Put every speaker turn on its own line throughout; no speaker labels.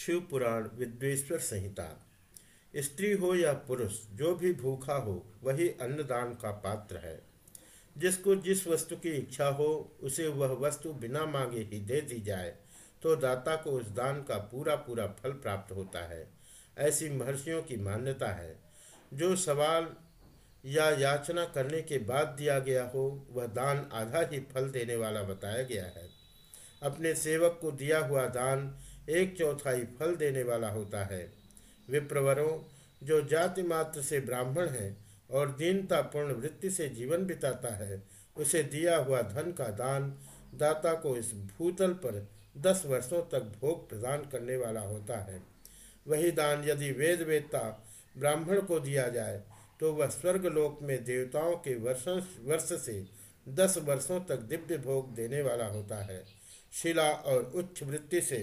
शिव पुराण विद्वेश्वर संहिता। स्त्री हो या पुरुष, जो भी भूखा हो, वही अन्नदान का पात्र है। जिसको जिस वस्तु की इच्छा हो, उसे वह वस्तु बिना मांगे ही दे दी जाए तो दाता को उस दान का पूरा पूरा फल प्राप्त होता है। ऐसी महर्षियों की मान्यता है। जो सवाल या याचना करने के बाद दिया गया हो, वह दान आधा ही फल देने वाला बताया गया है। अपने सेवक को दिया हुआ दान एक चौथाई फल देने वाला होता है। विप्रवरों, जो जाति मात्र से ब्राह्मण है और दीनतापूर्ण वृत्ति से जीवन बिताता है, उसे दिया हुआ धन का दान दाता को इस भूतल पर दस वर्षों तक भोग प्रदान करने वाला होता है। वही दान यदि वेद वेदता ब्राह्मण को दिया जाए तो वह स्वर्गलोक में देवताओं के वर्षों, वर्ष से दस वर्षों तक दिव्य भोग देने वाला होता है। शिला और उच्च वृत्ति से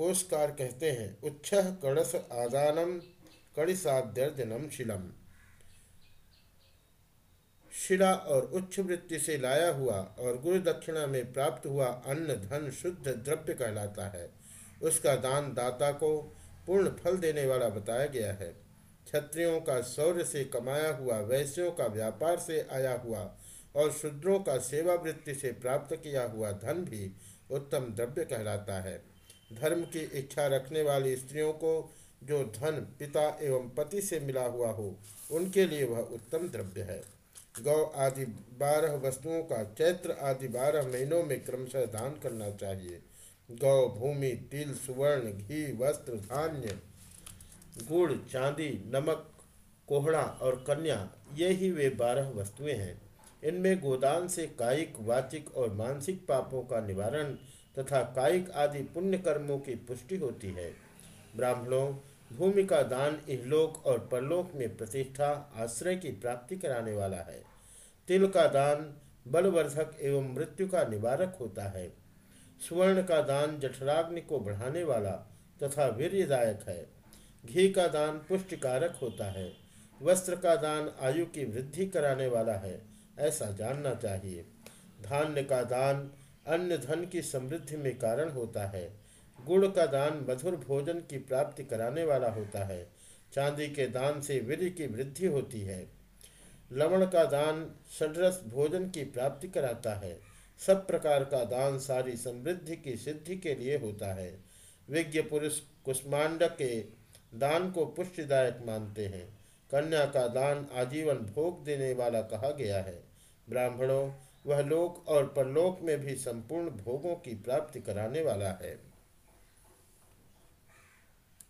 कोशकार कहते हैं उच्छ कणस आदानम कणिसाद्यर्जनम शिलम। शिला और उच्च वृत्ति से लाया हुआ और गुरु दक्षिणा में प्राप्त हुआ अन्न, धन, शुद्ध द्रव्य कहलाता है। उसका दान दाता को पूर्ण फल देने वाला बताया गया है। क्षत्रियों का शौर्य से कमाया हुआ, वैश्यों का व्यापार से आया हुआ और शूद्रों का सेवा वृत्ति से प्राप्त किया हुआ धन भी उत्तम द्रव्य कहलाता है। धर्म की इच्छा रखने वाली स्त्रियों को जो धन, पिता एवं पति से मिला हुआ हो, उनके लिए वह उत्तम द्रव्य है। गौ आदि बारह वस्तुओं का चैत्र आदि बारह महीनों में क्रमशः दान करना चाहिए। गौ, भूमि, तिल, सुवर्ण, घी, वस्त्र, धान्य, गुड़, चांदी, नमक, कोहड़ा और कन्या, ये ही वे बारह वस्तुएँ हैं। इनमें गोदान से कायिक, वाचिक और मानसिक पापों का निवारण तथा कायिक आदि पुण्य कर्मों की पुष्टि होती है। ब्राह्मणों, भूमि का दान इहलोक और परलोक में प्रतिष्ठा, आश्रय की प्राप्ति कराने वाला है। तिल का दान बलवर्धक एवं मृत्यु का निवारक होता है। स्वर्ण का दान जठराग्नि को बढ़ाने वाला तथा वीर्यदायक है। घी का दान पुष्टिकारक होता है। वस्त्र का दान आयु की वृद्धि कराने वाला है, ऐसा जानना चाहिए। धान्य का दान अन्य धन की समृद्धि में कारण होता है। गुड़ का दान मधुर भोजन की प्राप्ति कराने वाला होता है। चांदी के दान से वीर की वृद्धि होती है। लवण का दान षडरस भोजन की प्राप्ति कराता है। सब प्रकार का दान सारी समृद्धि की सिद्धि के लिए होता है। विज्ञ पुरुष कुष्मांड के दान को पुष्टिदायक मानते हैं। कन्या का दान आजीवन भोग देने वाला कहा गया है। ब्राह्मणों वह लोक और परलोक में भी संपूर्ण भोगों की प्राप्ति कराने वाला है।